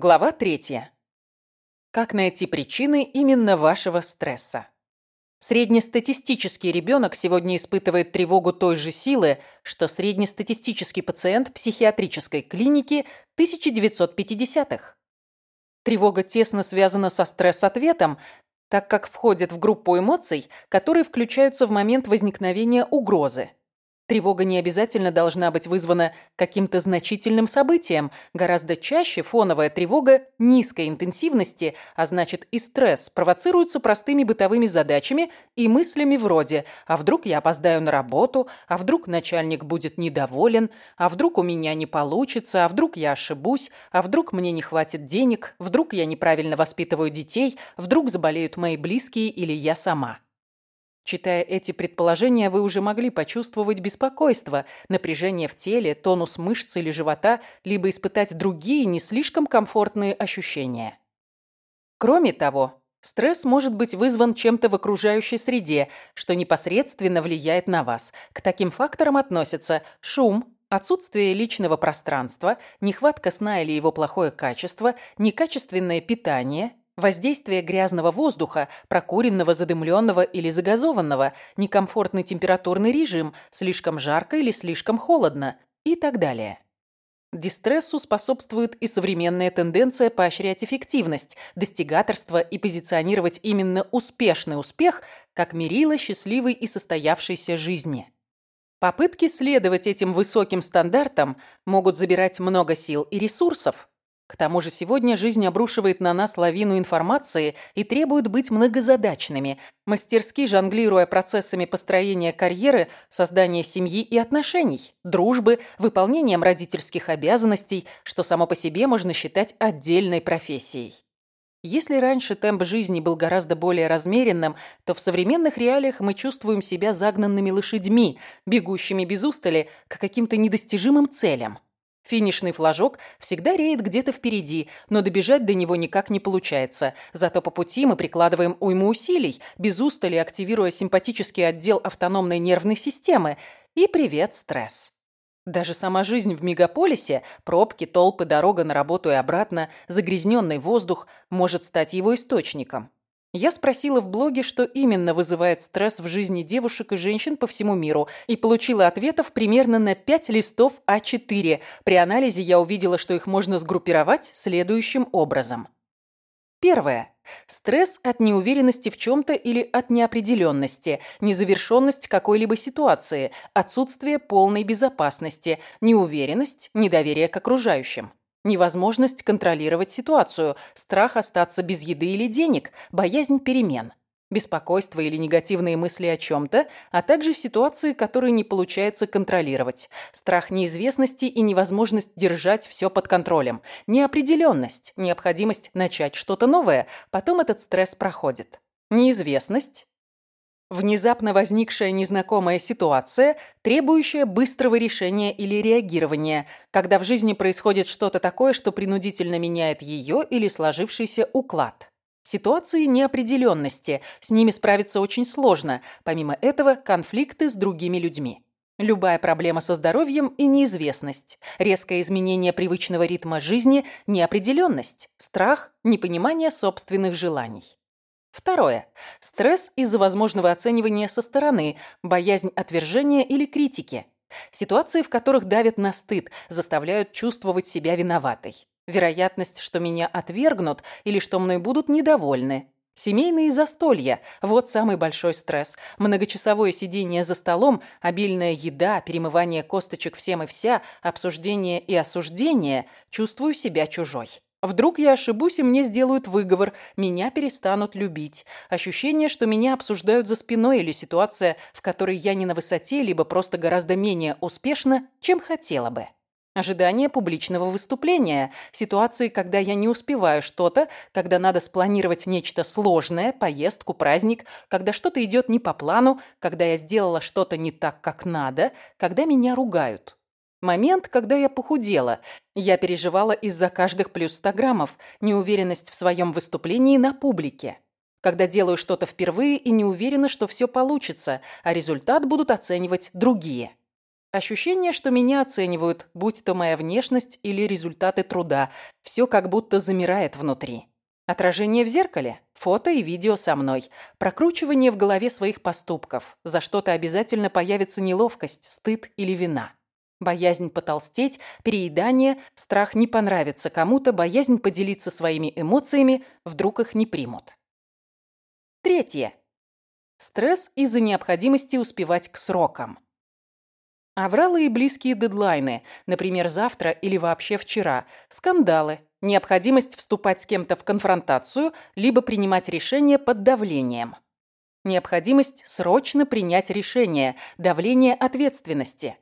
Глава третья. Как найти причины именно вашего стресса? Среднестатистический ребенок сегодня испытывает тревогу той же силы, что среднестатистический пациент психиатрической клиники 1950-х. Тревога тесно связана со стресс-ответом, так как входит в группу эмоций, которые включаются в момент возникновения угрозы. Тревога не обязательно должна быть вызвана каким-то значительным событием. Гораздо чаще фоновая тревога низкой интенсивности, а значит и стресс, провоцируется простыми бытовыми задачами и мыслями вроде «а вдруг я опоздаю на работу?», «а вдруг начальник будет недоволен?», «а вдруг у меня не получится?», «а вдруг я ошибусь?», «а вдруг мне не хватит денег?», «вдруг я неправильно воспитываю детей?», «вдруг заболеют мои близкие или я сама?». Читая эти предположения, вы уже могли почувствовать беспокойство, напряжение в теле, тонус мышц или живота, либо испытать другие не слишком комфортные ощущения. Кроме того, стресс может быть вызван чем-то в окружающей среде, что непосредственно влияет на вас. К таким факторам относятся шум, Отсутствие личного пространства, нехватка сна или его плохое качество, некачественное питание, Воздействие грязного воздуха, прокуренного, задымленного или загазованного, некомфортный температурный режим, слишком жарко или слишком холодно и так далее. Дистрессу способствует и современная тенденция поощрять эффективность, достигаторство и позиционировать именно успешный успех как мерило счастливой и состоявшейся жизни. Попытки следовать этим высоким стандартам могут забирать много сил и ресурсов, к тому же сегодня жизнь обрушивает на нас лавину информации и требует быть многозадачными, мастерски жонглируя процессами построения карьеры, создания семьи и отношений, дружбы, выполнением родительских обязанностей, что само по себе можно считать отдельной профессией. Если раньше темп жизни был гораздо более размеренным, то в современных реалиях мы чувствуем себя загнанными лошадьми, бегущими без устали к каким-то недостижимым целям. Финишный флажок всегда реет где-то впереди, но добежать до него никак не получается. Зато по пути мы прикладываем уйму усилий, без устали активируя симпатический отдел автономной нервной системы. И привет, стресс. Даже сама жизнь в мегаполисе, пробки, толпы, дорога на работу и обратно, загрязненный воздух может стать его источником. Я спросила в блоге, что именно вызывает стресс в жизни девушек и женщин по всему миру, и получила ответов примерно на 5 листов А4. При анализе я увидела, что их можно сгруппировать следующим образом. Первое. Стресс от неуверенности в чем-то или от неопределенности, незавершенность какой-либо ситуации, отсутствие полной безопасности, неуверенность, недоверие к окружающим. Невозможность контролировать ситуацию, страх остаться без еды или денег, боязнь перемен, беспокойство или негативные мысли о чем-то, а также ситуации, которые не получается контролировать, страх неизвестности и невозможность держать все под контролем, неопределенность, необходимость начать что-то новое, потом этот стресс проходит. Неизвестность, Внезапно возникшая незнакомая ситуация, требующая быстрого решения или реагирования, когда в жизни происходит что-то такое, что принудительно меняет ее или сложившийся уклад. Ситуации неопределенности, с ними справиться очень сложно, помимо этого конфликты с другими людьми. Любая проблема со здоровьем и неизвестность, резкое изменение привычного ритма жизни, неопределенность, страх, непонимание собственных желаний. Второе. Стресс из-за возможного оценивания со стороны, боязнь отвержения или критики. Ситуации, в которых давят на стыд, заставляют чувствовать себя виноватой. Вероятность, что меня отвергнут или что мной будут недовольны. Семейные застолья – вот самый большой стресс. Многочасовое сидение за столом, обильная еда, перемывание косточек всем и вся, обсуждение и осуждение – чувствую себя чужой. Вдруг я ошибусь, и мне сделают выговор, меня перестанут любить. Ощущение, что меня обсуждают за спиной или ситуация, в которой я не на высоте, либо просто гораздо менее успешна, чем хотела бы. Ожидание публичного выступления, ситуации, когда я не успеваю что-то, когда надо спланировать нечто сложное, поездку, праздник, когда что-то идет не по плану, когда я сделала что-то не так, как надо, когда меня ругают. Момент, когда я похудела. Я переживала из-за каждых плюс 100 граммов, неуверенность в своем выступлении на публике. Когда делаю что-то впервые и не уверена, что все получится, а результат будут оценивать другие. Ощущение, что меня оценивают, будь то моя внешность или результаты труда. Все как будто замирает внутри. Отражение в зеркале, фото и видео со мной, прокручивание в голове своих поступков. За что-то обязательно появится неловкость, стыд или вина. Боязнь потолстеть, переедание, страх не понравиться кому-то, боязнь поделиться своими эмоциями, вдруг их не примут. Третье. Стресс из-за необходимости успевать к срокам. Авралы и близкие дедлайны, например, завтра или вообще вчера, скандалы, необходимость вступать с кем-то в конфронтацию, либо принимать решения под давлением. Необходимость срочно принять решение, давление ответственности.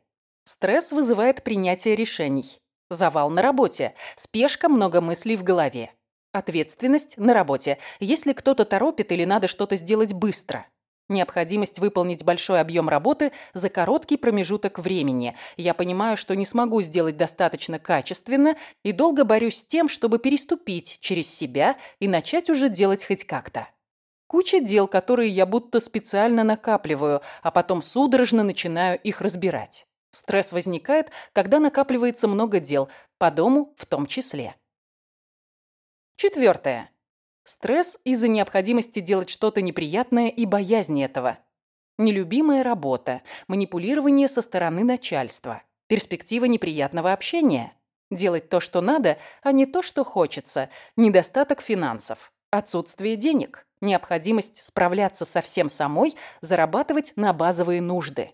Стресс вызывает принятие решений. Завал на работе, спешка, много мыслей в голове. Ответственность на работе, если кто-то торопит или надо что-то сделать быстро. Необходимость выполнить большой объем работы за короткий промежуток времени. Я понимаю, что не смогу сделать достаточно качественно и долго борюсь с тем, чтобы переступить через себя и начать уже делать хоть как-то. Куча дел, которые я будто специально накапливаю, а потом судорожно начинаю их разбирать. Стресс возникает, когда накапливается много дел, по дому в том числе. Четвертое. Стресс из-за необходимости делать что-то неприятное и боязни этого. Нелюбимая работа, манипулирование со стороны начальства, перспектива неприятного общения. Делать то, что надо, а не то, что хочется, недостаток финансов, отсутствие денег, необходимость справляться со всем самой, зарабатывать на базовые нужды.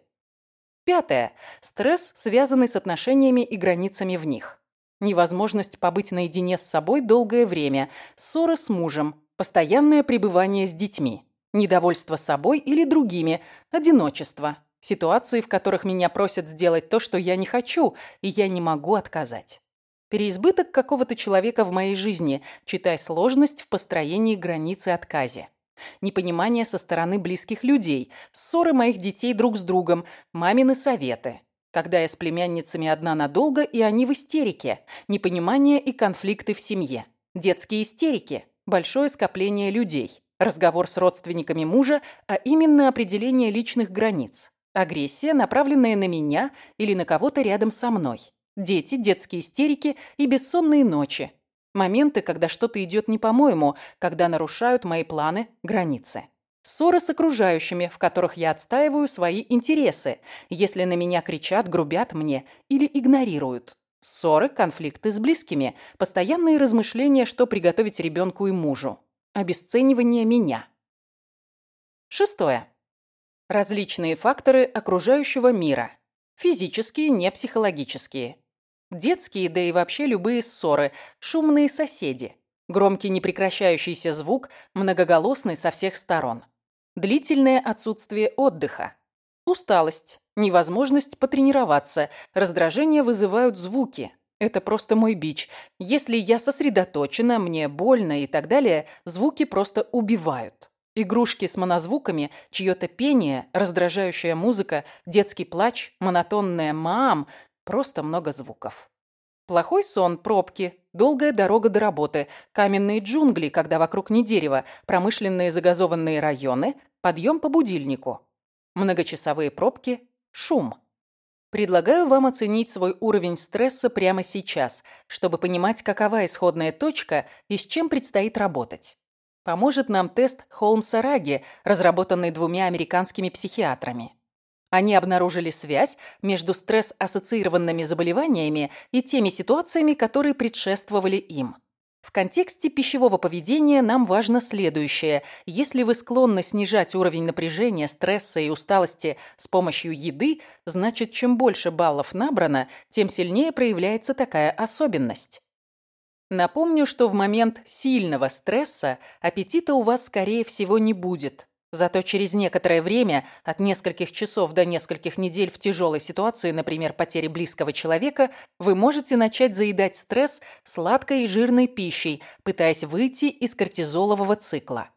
Пятое. Стресс, связанный с отношениями и границами в них невозможность побыть наедине с собой долгое время, ссора с мужем, постоянное пребывание с детьми, недовольство собой или другими, одиночество, ситуации, в которых меня просят сделать то, что я не хочу, и я не могу отказать. Переизбыток какого-то человека в моей жизни, читай сложность в построении границы отказе. Непонимание со стороны близких людей, ссоры моих детей друг с другом, мамины советы, когда я с племянницами одна надолго, и они в истерике, непонимание и конфликты в семье, детские истерики, большое скопление людей, разговор с родственниками мужа, а именно определение личных границ, агрессия, направленная на меня или на кого-то рядом со мной, дети, детские истерики и бессонные ночи, моменты, когда что-то идет не по-моему, когда нарушают мои планы, границы. Ссоры с окружающими, в которых я отстаиваю свои интересы, если на меня кричат, грубят мне или игнорируют. Ссоры, конфликты с близкими, постоянные размышления, что приготовить ребенку и мужу. Обесценивание меня. Шестое. Различные факторы окружающего мира. Физические, не психологические. Детские, да и вообще любые ссоры, шумные соседи. Громкий непрекращающийся звук, многоголосный со всех сторон. Длительное отсутствие отдыха. Усталость, невозможность потренироваться, раздражение вызывают звуки. Это просто мой бич. Если я сосредоточена, мне больно и так далее, звуки просто убивают. Игрушки с монозвуками, чье-то пение, раздражающая музыка, детский плач, монотонная «мам» – просто много звуков. Плохой сон, пробки, долгая дорога до работы, каменные джунгли, когда вокруг не дерево, промышленные загазованные районы, подъем по будильнику. Многочасовые пробки, шум. Предлагаю вам оценить свой уровень стресса прямо сейчас, чтобы понимать, какова исходная точка и с чем предстоит работать. Поможет нам тест Холмса-Раги, разработанный двумя американскими психиатрами. Они обнаружили связь между стресс-ассоциированными заболеваниями и теми ситуациями, которые предшествовали им. В контексте пищевого поведения нам важно следующее. Если вы склонны снижать уровень напряжения, стресса и усталости с помощью еды, значит, чем больше баллов набрано, тем сильнее проявляется такая особенность. Напомню, что в момент сильного стресса аппетита у вас, скорее всего, не будет. Зато через некоторое время, от нескольких часов до нескольких недель в тяжелой ситуации, например, потери близкого человека, вы можете начать заедать стресс сладкой и жирной пищей, пытаясь выйти из кортизолового цикла.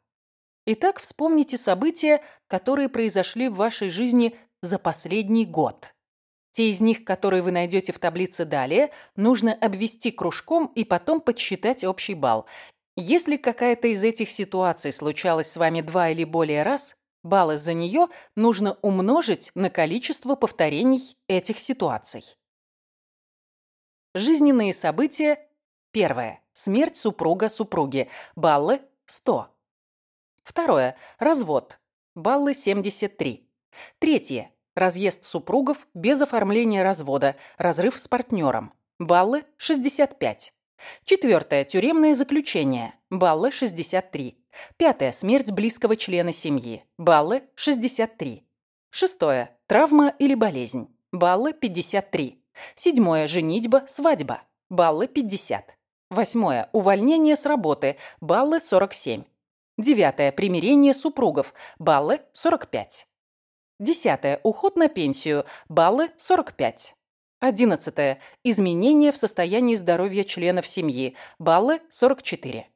Итак, вспомните события, которые произошли в вашей жизни за последний год. Те из них, которые вы найдете в таблице далее, нужно обвести кружком и потом подсчитать общий балл. Если какая-то из этих ситуаций случалась с вами два или более раз, Баллы за нее нужно умножить на количество повторений этих ситуаций. Жизненные события. Первое. Смерть супруга-супруги. Баллы – 100. Второе. Развод. Баллы – 73. Третье. Разъезд супругов без оформления развода. Разрыв с партнером. Баллы – 65. Четвертое. Тюремное заключение. Баллы – 63. Пятое. Смерть близкого члена семьи. Баллы – 63. Шестое. Травма или болезнь. Баллы – 53. Седьмое. Женитьба, свадьба. Баллы – 50. Восьмое. Увольнение с работы. Баллы – 47. Девятое. Примирение супругов. Баллы – 45. Десятое. Уход на пенсию. Баллы – 45. Одиннадцатое. Изменения в состоянии здоровья членов семьи. Баллы – 44.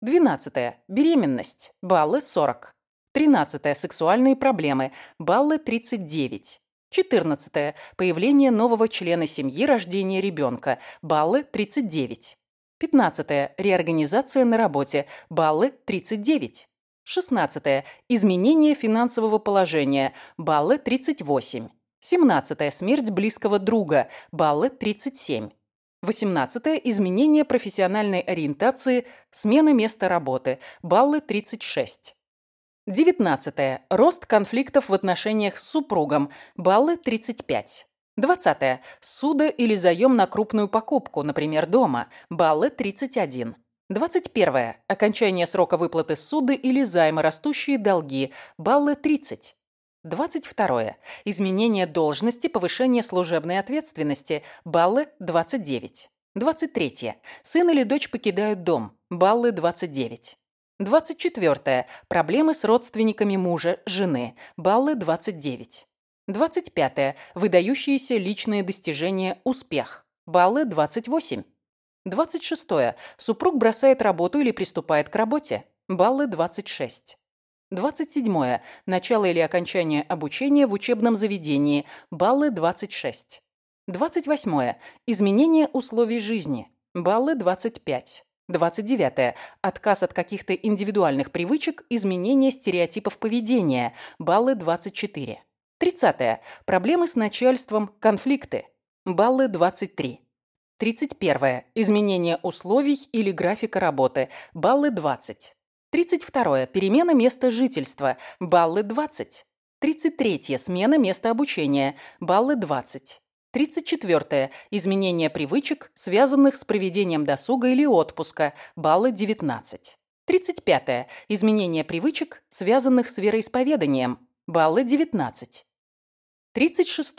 Двенадцатое. Беременность. Баллы – 40. Тринадцатое. Сексуальные проблемы. Баллы – 39. Четырнадцатое. Появление нового члена семьи, рождение ребенка. Баллы – 39. Пятнадцатое. Реорганизация на работе. Баллы – 39. Шестнадцатое. Изменение финансового положения. Баллы – 38. Семнадцатое. Смерть близкого друга. Баллы – 37. Восемнадцатое. Изменение профессиональной ориентации. Смена места работы. Баллы – 36. Девятнадцатое. Рост конфликтов в отношениях с супругом. Баллы – 35. Двадцатое. Суда или заем на крупную покупку, например, дома. Баллы 31. Двадцать первое. Окончание срока выплаты суды или займа, растущие долги. Баллы 30. Двадцать второе. Изменение должности, повышение служебной ответственности. Баллы 29. Двадцать третье. Сын или дочь покидают дом. Баллы 29. Двадцать четвертое. Проблемы с родственниками мужа, жены. Баллы 29. 25. Выдающиеся личные достижения «Успех». Баллы 28. 26. Супруг бросает работу или приступает к работе. Баллы 26. 27. Начало или окончание обучения в учебном заведении. Баллы 26. 28. Изменение условий жизни. Баллы 25. 29. Отказ от каких-то индивидуальных привычек, изменение стереотипов поведения. Баллы 24. 30. Проблемы с начальством, конфликты. Баллы 23. 31. Изменение условий или графика работы. Баллы 20. 32. Перемена места жительства. Баллы 20. 33. Смена места обучения. Баллы 20. 34. Изменение привычек, связанных с проведением досуга или отпуска. Баллы 19. 35. Изменение привычек, связанных с вероисповеданием. Баллы 19. 36.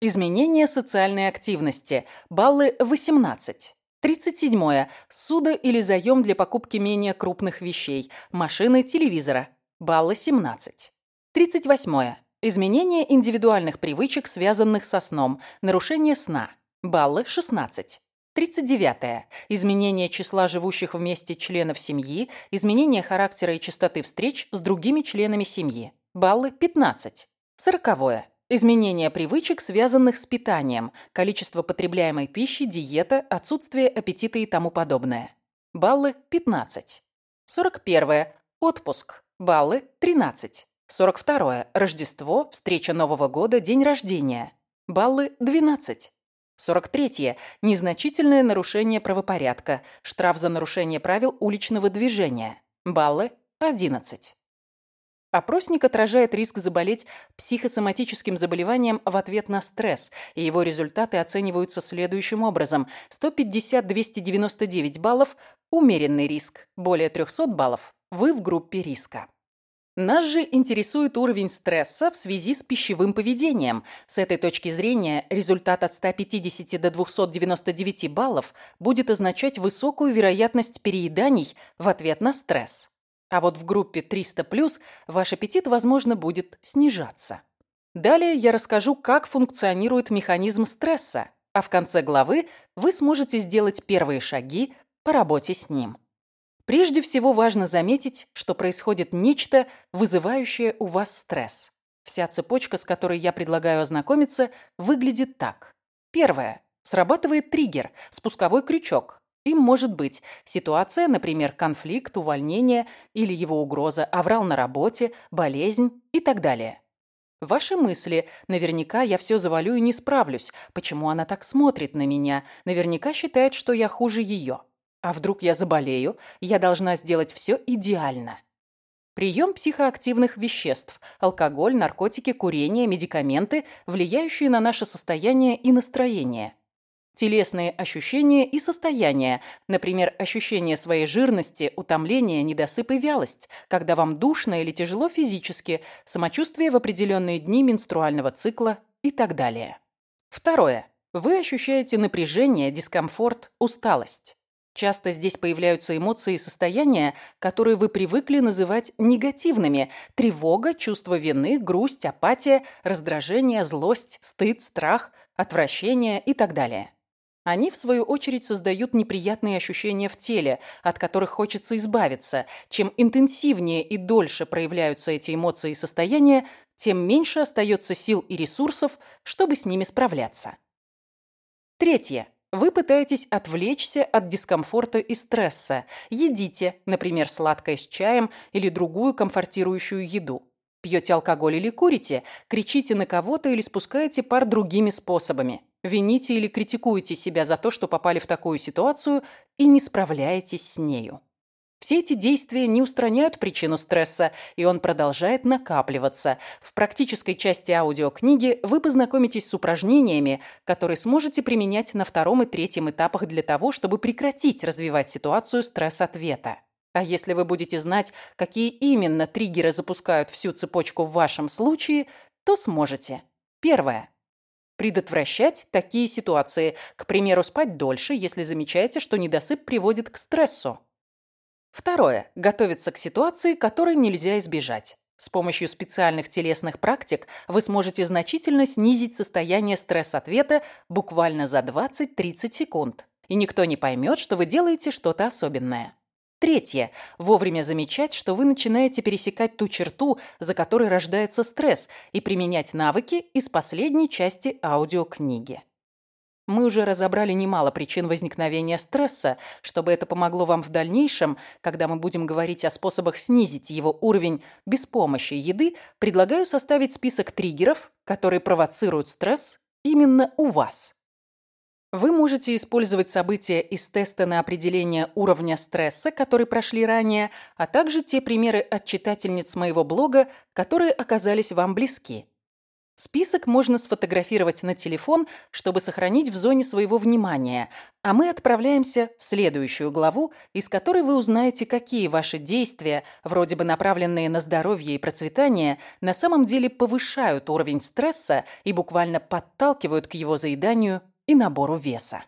Изменение социальной активности. Баллы 18. 37. Суда или заем для покупки менее крупных вещей. Машины, телевизора. Баллы 17. 38. Изменение индивидуальных привычек, связанных со сном. Нарушение сна. Баллы 16. 39. Изменение числа живущих вместе членов семьи. Изменение характера и частоты встреч с другими членами семьи. Баллы 15. 40. Изменение привычек, связанных с питанием, количество потребляемой пищи, диета, отсутствие аппетита и тому подобное. Баллы 15. 41. Отпуск. Баллы 13. 42. Рождество, встреча Нового года, день рождения. Баллы 12. 43. Незначительное нарушение правопорядка. Штраф за нарушение правил уличного движения. Баллы 11. Опросник отражает риск заболеть психосоматическим заболеванием в ответ на стресс, и его результаты оцениваются следующим образом. 150-299 баллов – умеренный риск, более 300 баллов – вы в группе риска. Нас же интересует уровень стресса в связи с пищевым поведением. С этой точки зрения результат от 150 до 299 баллов будет означать высокую вероятность перееданий в ответ на стресс. А вот в группе 300+, ваш аппетит, возможно, будет снижаться. Далее я расскажу, как функционирует механизм стресса, а в конце главы вы сможете сделать первые шаги по работе с ним. Прежде всего важно заметить, что происходит нечто, вызывающее у вас стресс. Вся цепочка, с которой я предлагаю ознакомиться, выглядит так. Первое. Срабатывает триггер, спусковой крючок, им может быть ситуация, например, конфликт, увольнение или его угроза, аврал на работе, болезнь и так далее. Ваши мысли. Наверняка я все завалю и не справлюсь. Почему она так смотрит на меня? Наверняка считает, что я хуже ее. А вдруг я заболею? Я должна сделать все идеально. Прием психоактивных веществ, алкоголь, наркотики, курение, медикаменты, влияющие на наше состояние и настроение. Телесные ощущения и состояния, например, ощущение своей жирности, утомление, недосып и вялость, когда вам душно или тяжело физически, самочувствие в определенные дни менструального цикла и так далее. Второе. Вы ощущаете напряжение, дискомфорт, усталость. Часто здесь появляются эмоции и состояния, которые вы привыкли называть негативными. Тревога, чувство вины, грусть, апатия, раздражение, злость, стыд, страх, отвращение и так далее. Они, в свою очередь, создают неприятные ощущения в теле, от которых хочется избавиться. Чем интенсивнее и дольше проявляются эти эмоции и состояния, тем меньше остается сил и ресурсов, чтобы с ними справляться. Третье. Вы пытаетесь отвлечься от дискомфорта и стресса. Едите, например, сладкое с чаем или другую комфортирующую еду. Пьете алкоголь или курите, кричите на кого-то или спускаете пар другими способами. Вините или критикуете себя за то, что попали в такую ситуацию и не справляетесь с нею. Все эти действия не устраняют причину стресса, и он продолжает накапливаться. В практической части аудиокниги вы познакомитесь с упражнениями, которые сможете применять на втором и третьем этапах для того, чтобы прекратить развивать ситуацию стресс-ответа. А если вы будете знать, какие именно триггеры запускают всю цепочку в вашем случае, то сможете. Первое. Предотвращать такие ситуации. К примеру, спать дольше, если замечаете, что недосып приводит к стрессу. Второе. Готовиться к ситуации, которой нельзя избежать. С помощью специальных телесных практик вы сможете значительно снизить состояние стресс-ответа буквально за 20-30 секунд. И никто не поймет, что вы делаете что-то особенное. Третье. Вовремя замечать, что вы начинаете пересекать ту черту, за которой рождается стресс, и применять навыки из последней части аудиокниги. Мы уже разобрали немало причин возникновения стресса. Чтобы это помогло вам в дальнейшем, когда мы будем говорить о способах снизить его уровень без помощи еды, предлагаю составить список триггеров, которые провоцируют стресс именно у вас. Вы можете использовать события из теста на определение уровня стресса, которые прошли ранее, а также те примеры от читательниц моего блога, которые оказались вам близки. Список можно сфотографировать на телефон, чтобы сохранить в зоне своего внимания, а мы отправляемся в следующую главу, из которой вы узнаете, какие ваши действия, вроде бы направленные на здоровье и процветание, на самом деле повышают уровень стресса и буквально подталкивают к его заеданию и набору веса.